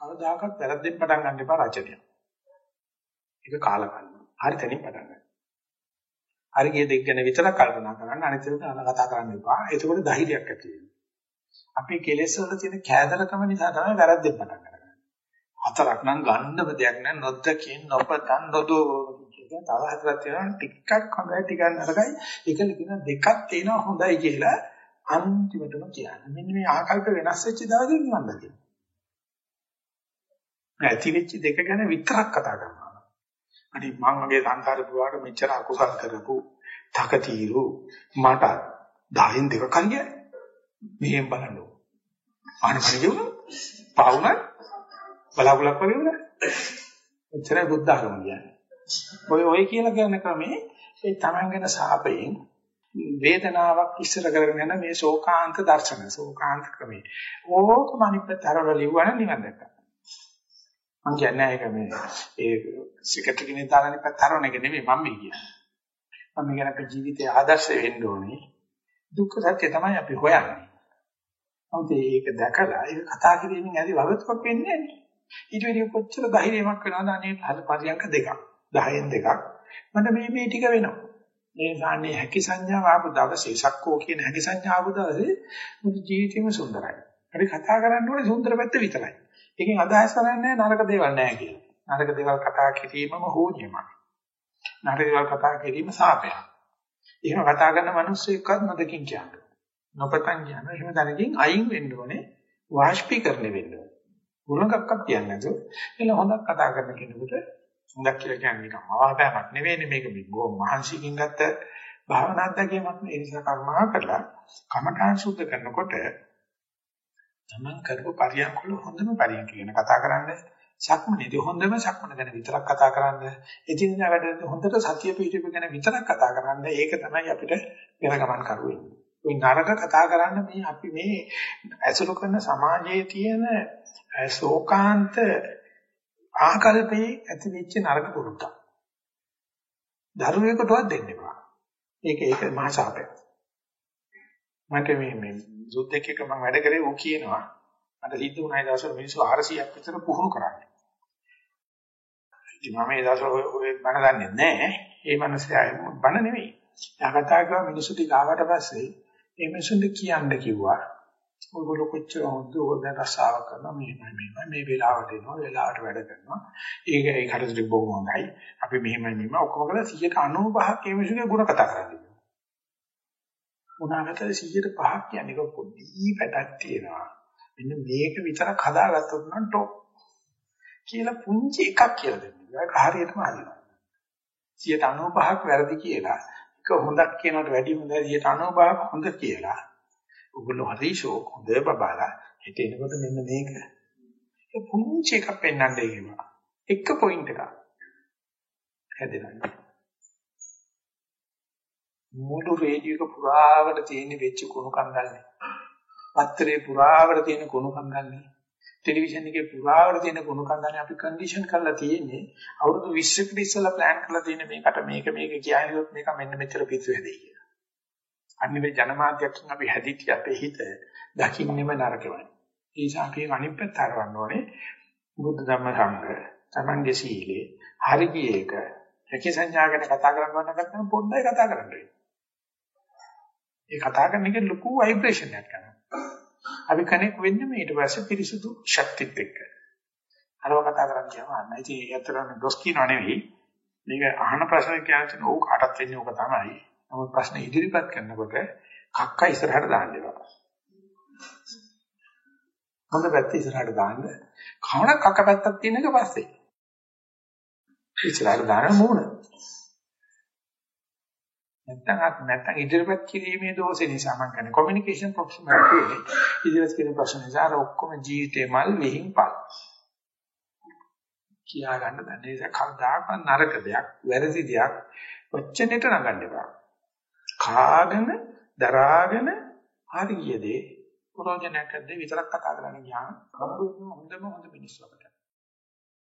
කවදාකවත් වැරද්දෙන් පටන් ගන්න එපා රචනය. ඒක කාලකන්ණ. හරි තැනින් පටන් ගන්න. හරි ගිය දෙක ගැන විතරක් කල්පනා කරන්න අනිත් ඒවා කතා කරන්න එපා. එතකොට ධෛර්යයක් ඇති වෙනවා. අපි කෙලෙස් වල තියෙන කෑදරකම නිසා තමයි වැරද්දෙන් පටන් ගන්නේ. හතරක් නම් ගන්නව දෙයක් නෑ නොදකින් නොපතන් නොදෝ කියන තව හතරක් තියෙනවා ටිකක් හොඳයි ටිකක් නරකයි. ඒකල කියන දෙකක් තියෙනවා හොඳයි කියලා අන්තිමටම කියන්නේ. මෙන්න මේ ආකල්ප වෙනස් වෙච්ච දවසේ නිවන් දකින්න. ඇති වෙච්ච දෙක ගැන විතරක් කතා කරනවා. අනිත් මං වගේ සංසාර පුරාට මෙච්චර අකුසල් කරපු තකතිරු මට 10න් දෙක කන්නේ මෙහෙම බලන්න ඕන. ආනපන කියුණා පාවුණා බලාකුලක් වගේ වුණා. එච්චරයි බුද්ධ ආගම කියන්නේ. ඔය ඔය කියලා කියන ක්‍රමේ ඒ Taman ගැන සාපයෙන් වේදනාවක් ඉස්සර කරගෙන යන මේ ශෝකාන්ත දර්ශන ශෝකාන්ත ක්‍රමේ. ඕකම අනිත් පැත්ත හරවලා ලිව්වනම් නිවන් දැක්කා. මං කියන්නේ ඒක මේ ඒ සිකට් එකේ දාලානේ පැත්ත හරවන එක නෙමෙයි මම මේ කියන්නේ. මම කියන අපේ ජීවිතයේ ආදර්ශ වෙන්න ඕනේ. දුක්ඛ සත්‍ය තමයි අපි හොයන්නේ. නමුත් ඒක දැකලා ඒක කතා කිරීමෙන් ඇති වගතුවක් වෙන්නේ නැහැ. ඊට වැඩි කොච්චර ධෛර්යයක් වෙනවද අනේ හද පරියන්ක දෙකක් 10න් දෙකක් මට මේ මේ ටික වෙනවා මේ සාන්නේ හැකි සංඥාව ආපු දවසේ සක්කෝ කියන හැකි සංඥාව ආපු දවසේ මුළු ජීවිතේම සුන්දරයි අපි කතා කරන්න ඕනේ සුන්දර පැත්ත විතරයි. ඒකෙන් අදහස් කරන්නේ නරක දේවල් නැහැ කියලා. නරක දේවල් කතා කිරීමම හෝනියමක් නරක දේවල් කතා කිරීම සාපයක්. එහෙම කතා කරන මිනිස්සු එක්කත් නොදකින් කියන්නේ. නොපතන් කියන එහෙම දැනකින් අයින් වෙන්න ඕනේ වාෂ්පීකරණය වෙන්න ඕනේ. ගුණකක්වත් කියන්නේ නැතුව එළ හොඳක් කතා කරන කෙනෙකුට හොඳක් කියලා කියන්නේ නිකන් මවාපෑමක් නෙවෙයිනේ මේක බොහොම මහන්සියකින් ගත්ත භාවනා අධ්‍යක්ෂකමක් නේ. ඒ නිසා කර්මා කරලා කමඨාන් සුද්ධ කරනකොට තමන් කරපු පරියන්ක වල හොඳම පරියන්ක ගැන කතා කරන්නේ සක්මනේදී හොඳම සක්මන ගැන විතරක් කතා කරන්නේ එදිනෙදා වැඩ හොඳට සතිය පිටුප ගැන විතරක් කතා කරන්නේ ඒක තමයි අපිට වෙන ගමන් කරුවෙන්නේ ওই නරක කතා කරන්න මේ අපි මේ ඇසුරු කරන සමාජයේ තියෙන ශෝකාන්ත ආකල්පේ ඇති වෙච්ච නරක පුරුද්දක්. දරුවෙකුටවත් දෙන්න එපා. ඒක ඒක මහා ශාපයක්. මට මේ මේ සුද්දෙක් එක්ක මම වැඩ කරේ ඌ කියනවා මට සිද්ධ වුණා දවසට මිනිස්සු 400ක් විතර පුහුණු කරන්නේ. ඉතින් මම ඒ දවස්වල ඔය බණ දන්නේ නැහැ. ඒ මනසයි බණ නෙවෙයි. එයා කතා කරා මිනිස්සු ටික ආවට පස්සේ ඒ මිනිසුන්ට කියන්න කිව්වා. ඔයගොල්ලෝ කොච්චර හොඳ ඕද රසාව කරනවා මෙහෙමයි මෙහෙමයි මේ වෙලාවට එනවා වෙලාවට වැඩ කරනවා. ඒක ඒ කටට බොහොම හොඳයි. අපි මෙහෙමයි මෙහෙම ඔක්කොම කරලා 195ක් ඒ මිනිසුගේ ಗುಣ කතා කරන්නේ. උනාකට 105ක් කියන්නේ පොඩි පැටක් තියෙනවා. මෙන්න මේක විතරක් හදාගත්තොත් නම් টොප් කියලා පුංචි එකක් කියලා දෙන්නේ. ඒක හරියටම හරියනවා. 195ක් වැරදි කියලා එක හොඳක් කියනකට වැඩි හොඳයි 95ක් හොඳ කියලා. ඔගොල්ලෝ හරි ෂෝක් හොඳ බබාලා හිත එනකොට මෙන්න මේක. ඒ පුංචි එකක් පෙන්වන්න ඒවා. එක පොයින්ට් එකක්. හැදෙනවා. මුළු රේඩියෝ එක පුරාවට තියෙන වෙච්ච කුණු කන්දල්නේ. පත්‍රේ පුරාවට තියෙන කුණු කන්දල්නේ. ටෙලිවිෂන් එකේ පුරාවට තියෙන කුණු කන්දල්නේ අපි කන්ඩිෂන් කරලා තියෙන්නේ. අවුරුදු 20කට ඉස්සෙල්ලා ප්ලෑන් කරලා තියෙන මේකට මේක මේක කියනකොට මේක මෙන්න මෙච්චර පිස්සු හැදෙයි කියලා. අනිත් ජනමාධ්‍යයෙන් අපි හැදිච්ච අපේ හිත දකින්නෙම නරකමයි. ඒ නිසා අපි අනිත් පැත්ත හරවන්න ඕනේ. බුද්ධ ධම්ම සංඝ තමන්ගේ සීලේ හරි ගියේක හැකි සංඥා ගැන කතා කරනවා නම් පොඩ්ඩයි කතා කරන්න වෙන්නේ. ඒ කතා කරන එකේ ලොකු ভাইබ්‍රේෂන් එකක් කරනවා. අපි කනෙක් වෙන්නේ ඊට පස්සේ පිරිසුදු ශක්තිත් එක්ක. අරව කතා කරන් කියනවා අන්න. ඉතින් ඒතරම් දොස් කියනවා නෙවෙයි. මේක අහන ප්‍රශ්න කියන්නේ ඕක කාටත් වෙන්නේ ඕක තමයි. නමුත් ප්‍රශ්න ඉදිරිපත් කරනකොට කක්ක ඉස්සරහට දාන්න එපා. හොඳ පැත්ත ඉස්සරහට දාන්න. කවණ කක්ක පැත්තක් තියෙන එක පස්සේ. ඉස්සරහට දාන මූණ. නැත්තම් නැත්තම් ඉදිරිපත් කිරීමේ දෝෂේ නිසා මම කියන්නේ කොමියුනිකේෂන් ප්‍රොෆෙෂනල් ඉදිරිපත් කිරීම ප්‍රශ්න නිසා ඔක්කොම ජීවිතේ මල් වෙහින් පල්. කියා ගන්න දන්නේ ඒක කවදාකවත් නරක දෙයක්, වැරදි දෙයක් වචනෙට නගන්න එපා. කාගෙන දරාගෙන හරි ගියදී ප්‍රෝජනයක් ඇද්ද විතරක් කතා කරන්න ගියාම හොඳම හොඳ මිනිස්සු අපට.